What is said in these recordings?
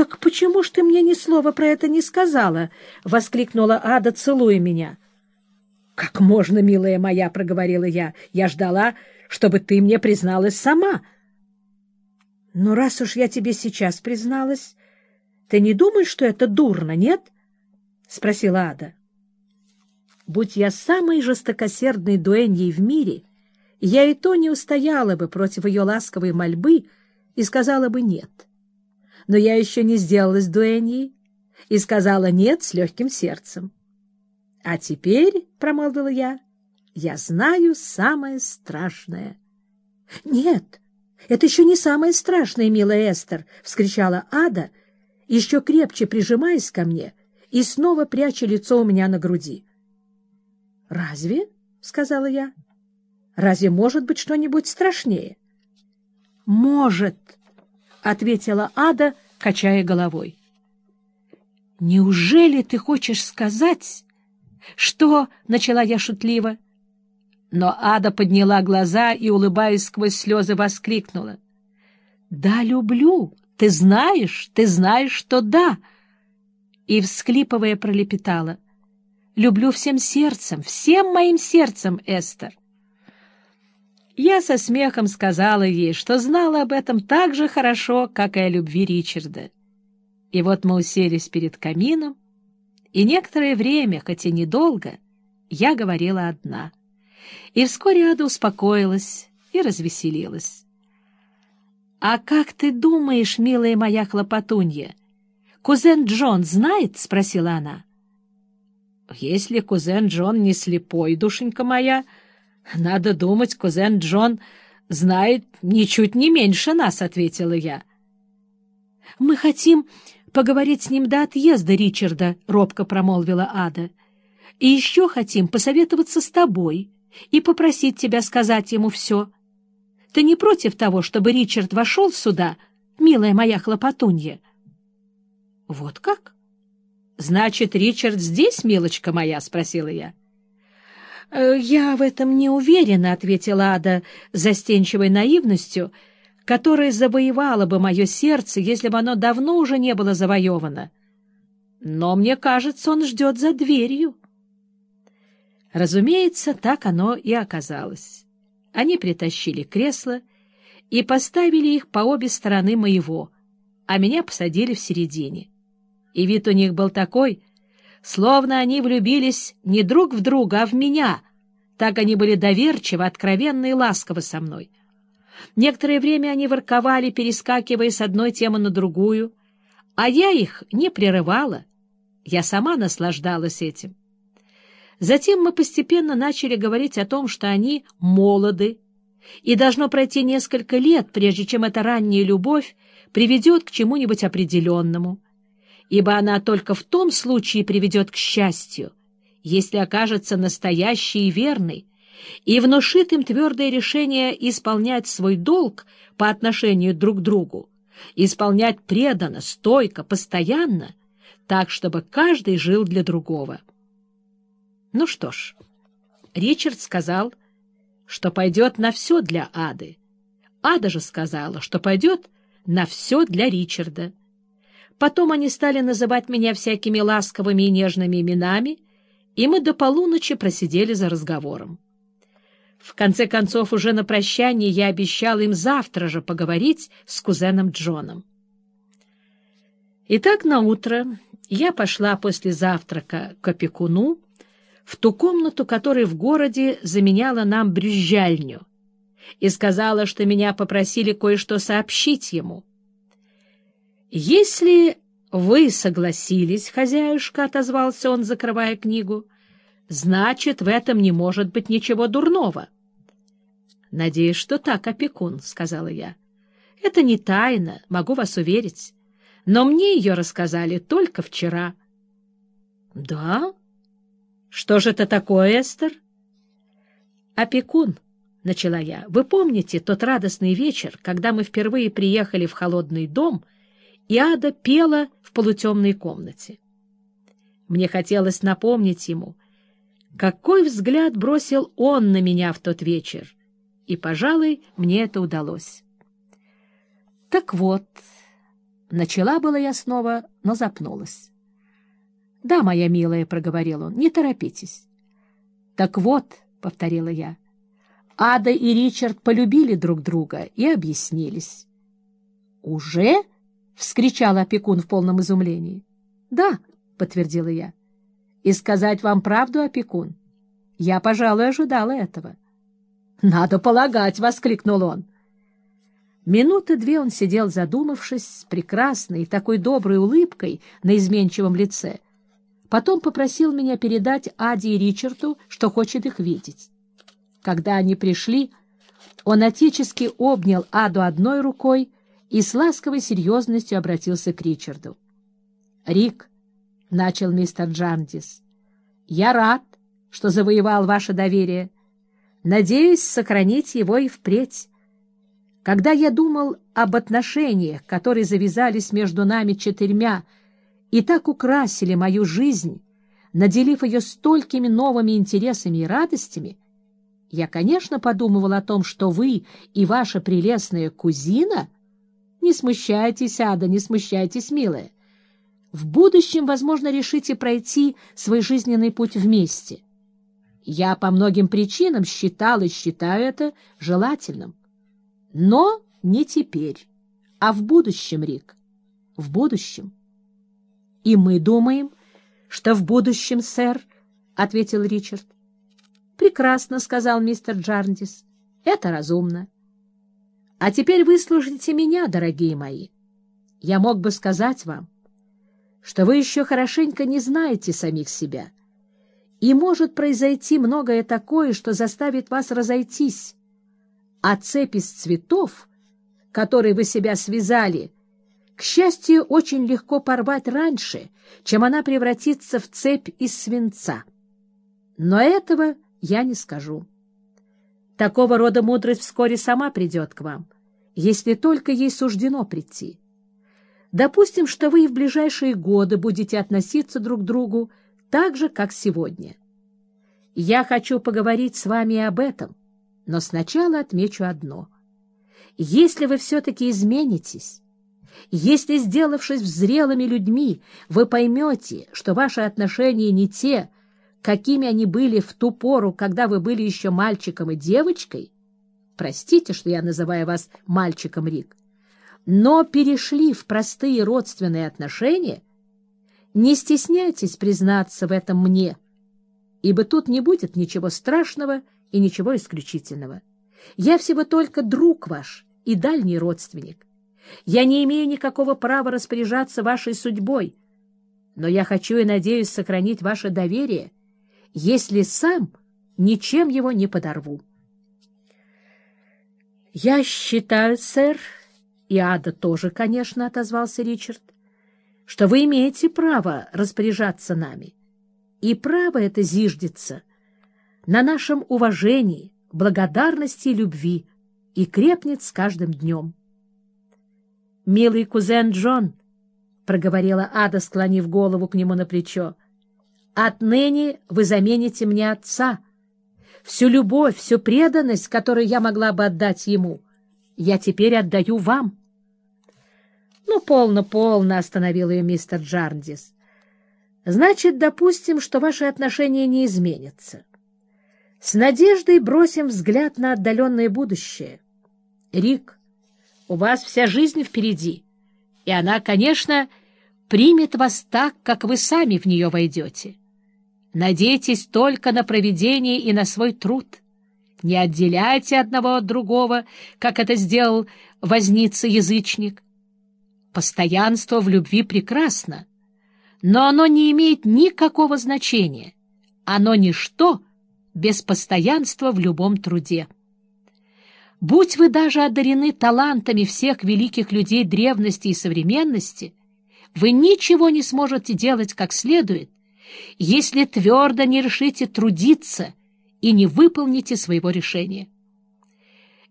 так почему ж ты мне ни слова про это не сказала? — воскликнула Ада, целуя меня. — Как можно, милая моя, — проговорила я. — Я ждала, чтобы ты мне призналась сама. — Но раз уж я тебе сейчас призналась, ты не думаешь, что это дурно, нет? — спросила Ада. — Будь я самой жестокосердной дуэньей в мире, я и то не устояла бы против ее ласковой мольбы и сказала бы «нет» но я еще не сделалась дуэньей и сказала «нет» с легким сердцем. — А теперь, — промолвила я, — я знаю самое страшное. — Нет, это еще не самое страшное, милая Эстер, — вскричала Ада, еще крепче прижимаясь ко мне и снова пряча лицо у меня на груди. — Разве? — сказала я. — Разве может быть что-нибудь страшнее? — Может, —— ответила Ада, качая головой. «Неужели ты хочешь сказать, что...» — начала я шутливо. Но Ада подняла глаза и, улыбаясь сквозь слезы, воскликнула. «Да, люблю. Ты знаешь, ты знаешь, что да!» И, всклипывая, пролепетала. «Люблю всем сердцем, всем моим сердцем, Эстер!» Я со смехом сказала ей, что знала об этом так же хорошо, как и о любви Ричарда. И вот мы уселись перед камином, и некоторое время, хоть и недолго, я говорила одна. И вскоре Ада успокоилась и развеселилась. — А как ты думаешь, милая моя хлопотунья, кузен Джон знает? — спросила она. — Если кузен Джон не слепой, душенька моя, — надо думать, кузен Джон знает ничуть не меньше нас, — ответила я. — Мы хотим поговорить с ним до отъезда Ричарда, — робко промолвила Ада. — И еще хотим посоветоваться с тобой и попросить тебя сказать ему все. Ты не против того, чтобы Ричард вошел сюда, милая моя хлопотунья? — Вот как? — Значит, Ричард здесь, милочка моя? — спросила я. — «Я в этом не уверена», — ответила Ада застенчивой наивностью, которая завоевала бы мое сердце, если бы оно давно уже не было завоевано. «Но мне кажется, он ждет за дверью». Разумеется, так оно и оказалось. Они притащили кресла и поставили их по обе стороны моего, а меня посадили в середине. И вид у них был такой, словно они влюбились не друг в друга, а в меня. Так они были доверчивы, откровенны и ласковы со мной. Некоторое время они ворковали, перескакивая с одной темы на другую, а я их не прерывала. Я сама наслаждалась этим. Затем мы постепенно начали говорить о том, что они молоды, и должно пройти несколько лет, прежде чем эта ранняя любовь приведет к чему-нибудь определенному — ибо она только в том случае приведет к счастью, если окажется настоящей и верной, и внушит им твердое решение исполнять свой долг по отношению друг к другу, исполнять преданно, стойко, постоянно, так, чтобы каждый жил для другого. Ну что ж, Ричард сказал, что пойдет на все для Ады. Ада же сказала, что пойдет на все для Ричарда. Потом они стали называть меня всякими ласковыми и нежными именами, и мы до полуночи просидели за разговором. В конце концов, уже на прощание я обещала им завтра же поговорить с кузеном Джоном. Итак, на утро я пошла после завтрака к опекуну в ту комнату, которая в городе заменяла нам брюзжальню, и сказала, что меня попросили кое-что сообщить ему — «Если вы согласились, хозяюшка», — отозвался он, закрывая книгу, — «значит, в этом не может быть ничего дурного». «Надеюсь, что так, опекун», — сказала я. «Это не тайна, могу вас уверить. Но мне ее рассказали только вчера». «Да? Что же это такое, Эстер?» «Опекун», — начала я, — «вы помните тот радостный вечер, когда мы впервые приехали в холодный дом — и Ада пела в полутемной комнате. Мне хотелось напомнить ему, какой взгляд бросил он на меня в тот вечер, и, пожалуй, мне это удалось. Так вот, Начала была я снова, но запнулась. — Да, моя милая, — проговорил он, — не торопитесь. — Так вот, — повторила я, — Ада и Ричард полюбили друг друга и объяснились. — Уже? — вскричал опекун в полном изумлении. — Да, — подтвердила я. — И сказать вам правду, опекун? Я, пожалуй, ожидала этого. — Надо полагать, — воскликнул он. Минуты две он сидел, задумавшись, с прекрасной, такой доброй улыбкой на изменчивом лице. Потом попросил меня передать Аде и Ричарду, что хочет их видеть. Когда они пришли, он отечески обнял Аду одной рукой и с ласковой серьезностью обратился к Ричарду. — Рик, — начал мистер Джандис, — я рад, что завоевал ваше доверие. Надеюсь сохранить его и впредь. Когда я думал об отношениях, которые завязались между нами четырьмя и так украсили мою жизнь, наделив ее столькими новыми интересами и радостями, я, конечно, подумывал о том, что вы и ваша прелестная кузина... Не смущайтесь, Ада, не смущайтесь, милая. В будущем, возможно, решите пройти свой жизненный путь вместе. Я по многим причинам считал и считаю это желательным. Но не теперь, а в будущем, Рик, в будущем. — И мы думаем, что в будущем, сэр, — ответил Ричард. — Прекрасно, — сказал мистер Джарндис. — Это разумно. А теперь выслушайте меня, дорогие мои. Я мог бы сказать вам, что вы еще хорошенько не знаете самих себя, и может произойти многое такое, что заставит вас разойтись, а цепь из цветов, которой вы себя связали, к счастью, очень легко порвать раньше, чем она превратится в цепь из свинца. Но этого я не скажу. Такого рода мудрость вскоре сама придет к вам, если только ей суждено прийти. Допустим, что вы и в ближайшие годы будете относиться друг к другу так же, как сегодня. Я хочу поговорить с вами об этом, но сначала отмечу одно. Если вы все-таки изменитесь, если, сделавшись зрелыми людьми, вы поймете, что ваши отношения не те, какими они были в ту пору, когда вы были еще мальчиком и девочкой, простите, что я называю вас мальчиком Рик, но перешли в простые родственные отношения, не стесняйтесь признаться в этом мне, ибо тут не будет ничего страшного и ничего исключительного. Я всего только друг ваш и дальний родственник. Я не имею никакого права распоряжаться вашей судьбой, но я хочу и надеюсь сохранить ваше доверие, если сам ничем его не подорву. — Я считаю, сэр, и Ада тоже, конечно, — отозвался Ричард, — что вы имеете право распоряжаться нами. И право это зиждется на нашем уважении, благодарности и любви и крепнет с каждым днем. «Милый кузен Джон», — проговорила Ада, склонив голову к нему на плечо, — «отныне вы замените мне отца. Всю любовь, всю преданность, которую я могла бы отдать ему, я теперь отдаю вам». «Ну, полно-полно», — остановил ее мистер Джардис. «Значит, допустим, что ваши отношения не изменятся. С надеждой бросим взгляд на отдаленное будущее. Рик, у вас вся жизнь впереди, и она, конечно, примет вас так, как вы сами в нее войдете. Надейтесь только на проведение и на свой труд. Не отделяйте одного от другого, как это сделал возница-язычник. Постоянство в любви прекрасно, но оно не имеет никакого значения. Оно ничто — без постоянства в любом труде. Будь вы даже одарены талантами всех великих людей древности и современности, вы ничего не сможете делать как следует, если твердо не решите трудиться и не выполните своего решения.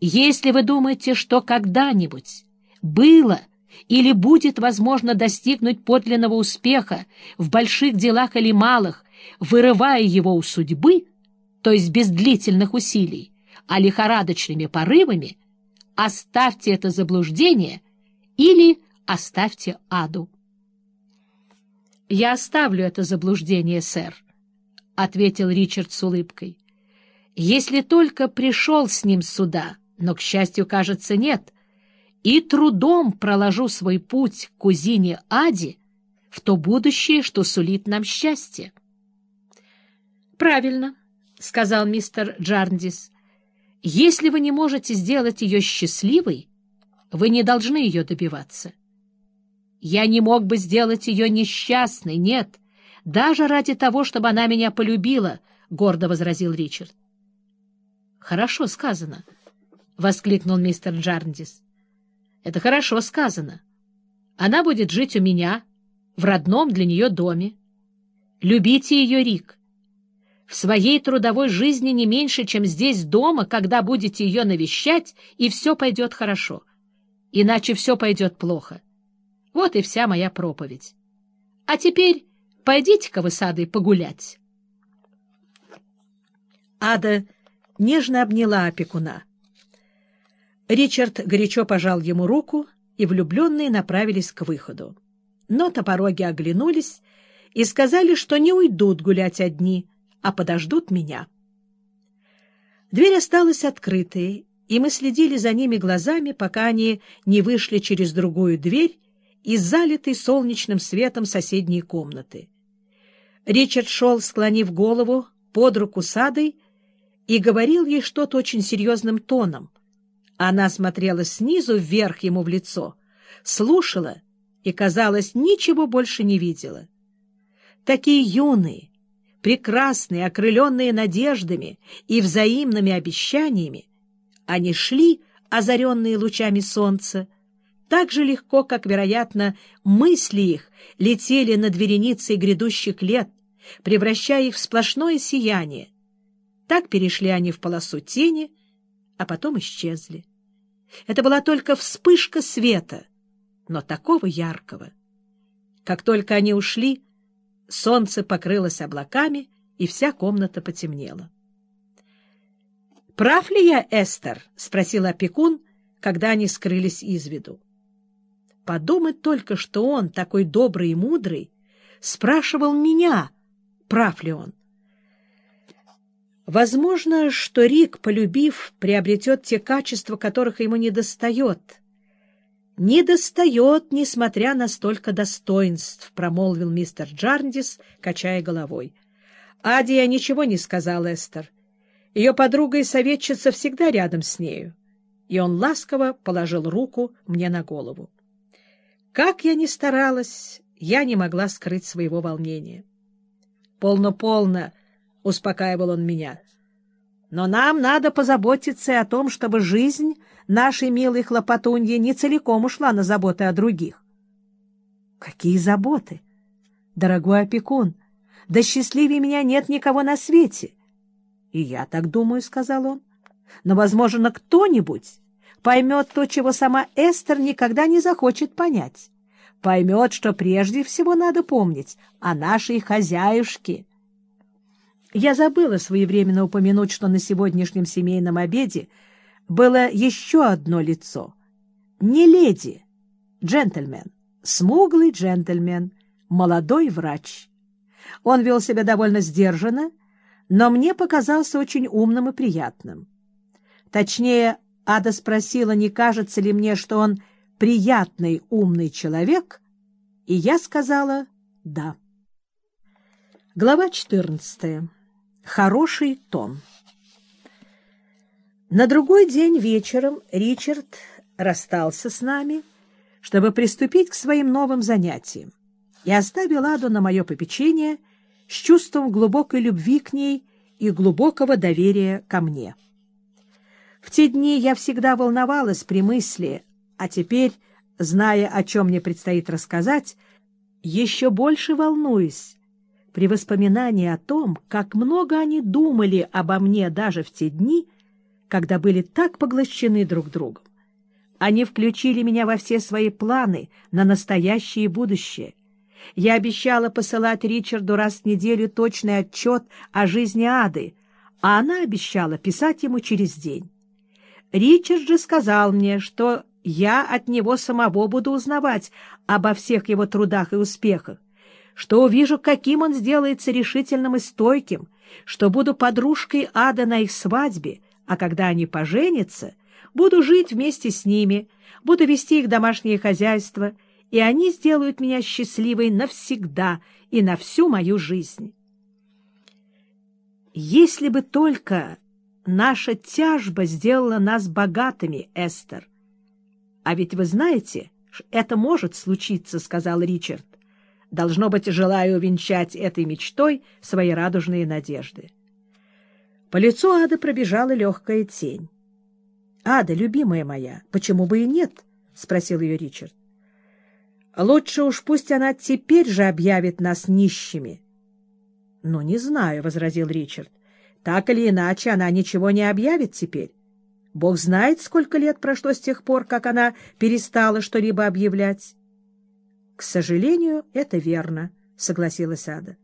Если вы думаете, что когда-нибудь было или будет возможно достигнуть подлинного успеха в больших делах или малых, вырывая его у судьбы, то есть без длительных усилий, а лихорадочными порывами, оставьте это заблуждение или оставьте Аду. — Я оставлю это заблуждение, сэр, — ответил Ричард с улыбкой. — Если только пришел с ним сюда, но, к счастью, кажется, нет, и трудом проложу свой путь к кузине Аде в то будущее, что сулит нам счастье. — Правильно, — сказал мистер Джарндис. — Если вы не можете сделать ее счастливой, вы не должны ее добиваться. Я не мог бы сделать ее несчастной, нет, даже ради того, чтобы она меня полюбила, — гордо возразил Ричард. — Хорошо сказано, — воскликнул мистер Джарндис. — Это хорошо сказано. Она будет жить у меня, в родном для нее доме. Любите ее, Рик. В своей трудовой жизни не меньше, чем здесь дома, когда будете ее навещать, и все пойдет хорошо. Иначе все пойдет плохо. — вот и вся моя проповедь. А теперь пойдите-ка вы с погулять. Ада нежно обняла опекуна. Ричард горячо пожал ему руку, и влюбленные направились к выходу. Но топороги оглянулись и сказали, что не уйдут гулять одни, а подождут меня. Дверь осталась открытой, и мы следили за ними глазами, пока они не вышли через другую дверь из залитой солнечным светом соседней комнаты. Ричард шел, склонив голову под руку с Адой, и говорил ей что-то очень серьезным тоном. Она смотрела снизу вверх ему в лицо, слушала и, казалось, ничего больше не видела. Такие юные, прекрасные, окрыленные надеждами и взаимными обещаниями, они шли, озаренные лучами солнца, так же легко, как, вероятно, мысли их летели над вереницей грядущих лет, превращая их в сплошное сияние. Так перешли они в полосу тени, а потом исчезли. Это была только вспышка света, но такого яркого. Как только они ушли, солнце покрылось облаками, и вся комната потемнела. «Прав ли я, Эстер?» — спросил опекун, когда они скрылись из виду. Подумать только, что он, такой добрый и мудрый, спрашивал меня, прав ли он. Возможно, что Рик, полюбив, приобретет те качества, которых ему недостает. «Недостает, несмотря на столько достоинств», — промолвил мистер Джарндис, качая головой. «Ади я ничего не сказал, Эстер. Ее подруга и советчица всегда рядом с нею». И он ласково положил руку мне на голову. Как я ни старалась, я не могла скрыть своего волнения. «Полно-полно», — успокаивал он меня. «Но нам надо позаботиться о том, чтобы жизнь нашей милой хлопотуньи не целиком ушла на заботы о других». «Какие заботы? Дорогой опекун, да счастливее меня нет никого на свете». «И я так думаю», — сказал он. «Но, возможно, кто-нибудь поймет то, чего сама Эстер никогда не захочет понять. Поймет, что прежде всего надо помнить о нашей хозяюшке. Я забыла своевременно упомянуть, что на сегодняшнем семейном обеде было еще одно лицо. Не леди, джентльмен, смуглый джентльмен, молодой врач. Он вел себя довольно сдержанно, но мне показался очень умным и приятным. Точнее, Ада спросила, не кажется ли мне, что он приятный, умный человек, и я сказала «да». Глава 14. Хороший тон. На другой день вечером Ричард расстался с нами, чтобы приступить к своим новым занятиям, и оставил Аду на мое попечение с чувством глубокой любви к ней и глубокого доверия ко мне. В те дни я всегда волновалась при мысли, а теперь, зная, о чем мне предстоит рассказать, еще больше волнуюсь при воспоминании о том, как много они думали обо мне даже в те дни, когда были так поглощены друг другом. Они включили меня во все свои планы на настоящее и будущее. Я обещала посылать Ричарду раз в неделю точный отчет о жизни Ады, а она обещала писать ему через день. Ричард же сказал мне, что я от него самого буду узнавать обо всех его трудах и успехах, что увижу, каким он сделается решительным и стойким, что буду подружкой ада на их свадьбе, а когда они поженятся, буду жить вместе с ними, буду вести их домашнее хозяйство, и они сделают меня счастливой навсегда и на всю мою жизнь. Если бы только наша тяжба сделала нас богатыми, Эстер. А ведь вы знаете, это может случиться, — сказал Ричард. Должно быть, желаю увенчать этой мечтой свои радужные надежды. По лицу Ады пробежала легкая тень. — Ада, любимая моя, почему бы и нет? — спросил ее Ричард. — Лучше уж пусть она теперь же объявит нас нищими. — Ну, не знаю, — возразил Ричард. — Так или иначе, она ничего не объявит теперь. Бог знает, сколько лет прошло с тех пор, как она перестала что-либо объявлять. — К сожалению, это верно, — согласилась Ада.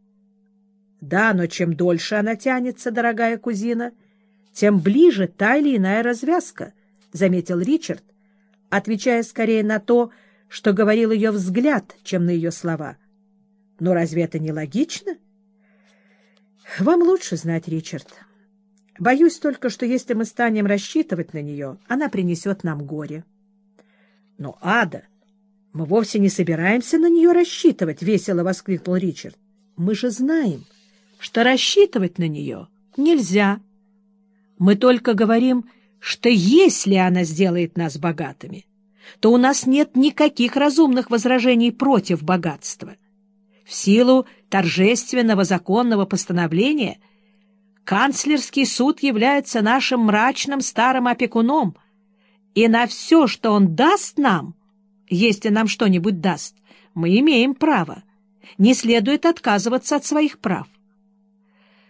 — Да, но чем дольше она тянется, дорогая кузина, тем ближе та или иная развязка, — заметил Ричард, отвечая скорее на то, что говорил ее взгляд, чем на ее слова. — Но разве это не логично? — Вам лучше знать, Ричард. Боюсь только, что если мы станем рассчитывать на нее, она принесет нам горе. — Но, Ада, мы вовсе не собираемся на нее рассчитывать, — весело воскликнул Ричард. — Мы же знаем, что рассчитывать на нее нельзя. Мы только говорим, что если она сделает нас богатыми, то у нас нет никаких разумных возражений против богатства. В силу торжественного законного постановления канцлерский суд является нашим мрачным старым опекуном, и на все, что он даст нам, если нам что-нибудь даст, мы имеем право. Не следует отказываться от своих прав.